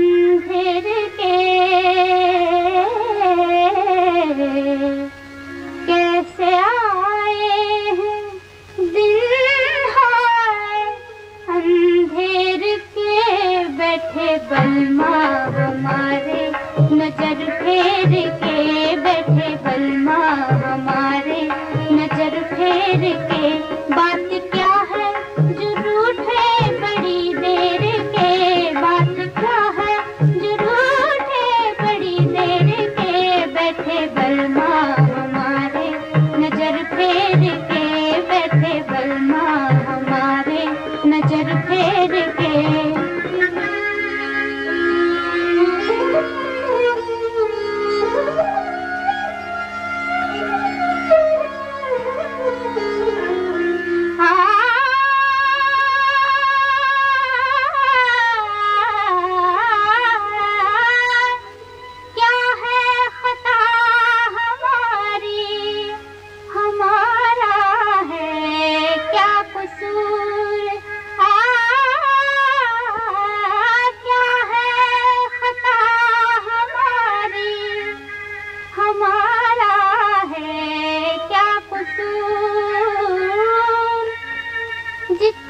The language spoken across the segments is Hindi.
अंधेर के कैसे आए हैं? दिन हाय अंधेर के बैठे बलमा जितने हैं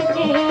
के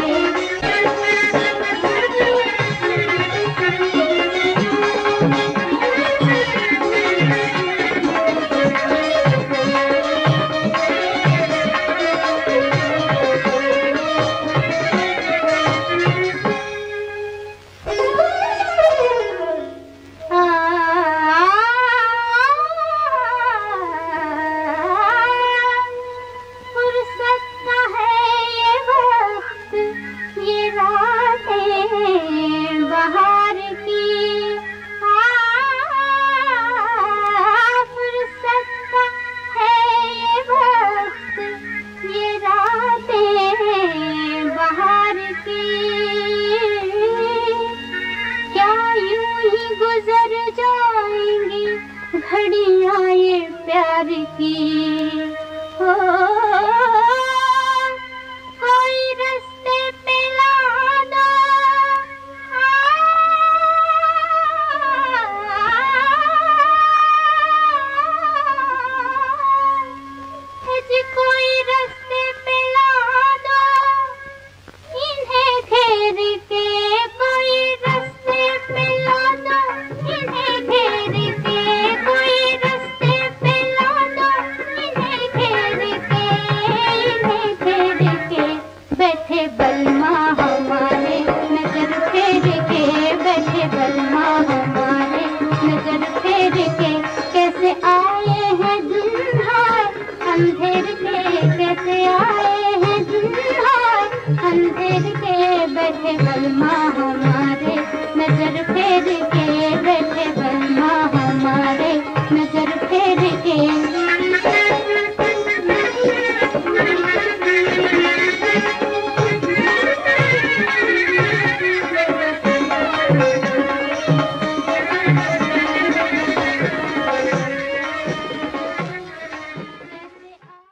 की। केवल माँ